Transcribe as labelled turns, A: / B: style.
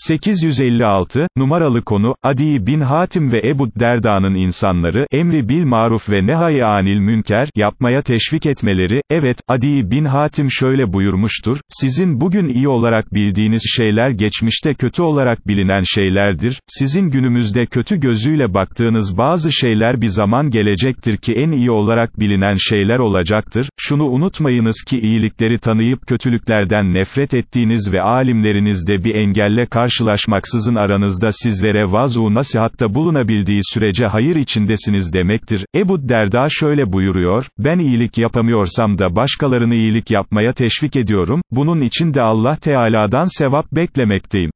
A: 856, numaralı konu, Adi bin Hatim ve Ebu Derda'nın insanları, emri bil maruf ve nehay anil münker, yapmaya teşvik etmeleri, evet, Adi bin Hatim şöyle buyurmuştur, sizin bugün iyi olarak bildiğiniz şeyler geçmişte kötü olarak bilinen şeylerdir, sizin günümüzde kötü gözüyle baktığınız bazı şeyler bir zaman gelecektir ki en iyi olarak bilinen şeyler olacaktır, şunu unutmayınız ki iyilikleri tanıyıp kötülüklerden nefret ettiğiniz ve alimlerinizde bir engelle karşı karşılaşmaksızın aranızda sizlere vazu nasihatta bulunabildiği sürece hayır içindesiniz demektir. Ebu Derda şöyle buyuruyor, ben iyilik yapamıyorsam da başkalarını iyilik yapmaya teşvik ediyorum, bunun için de Allah Teala'dan sevap beklemekteyim.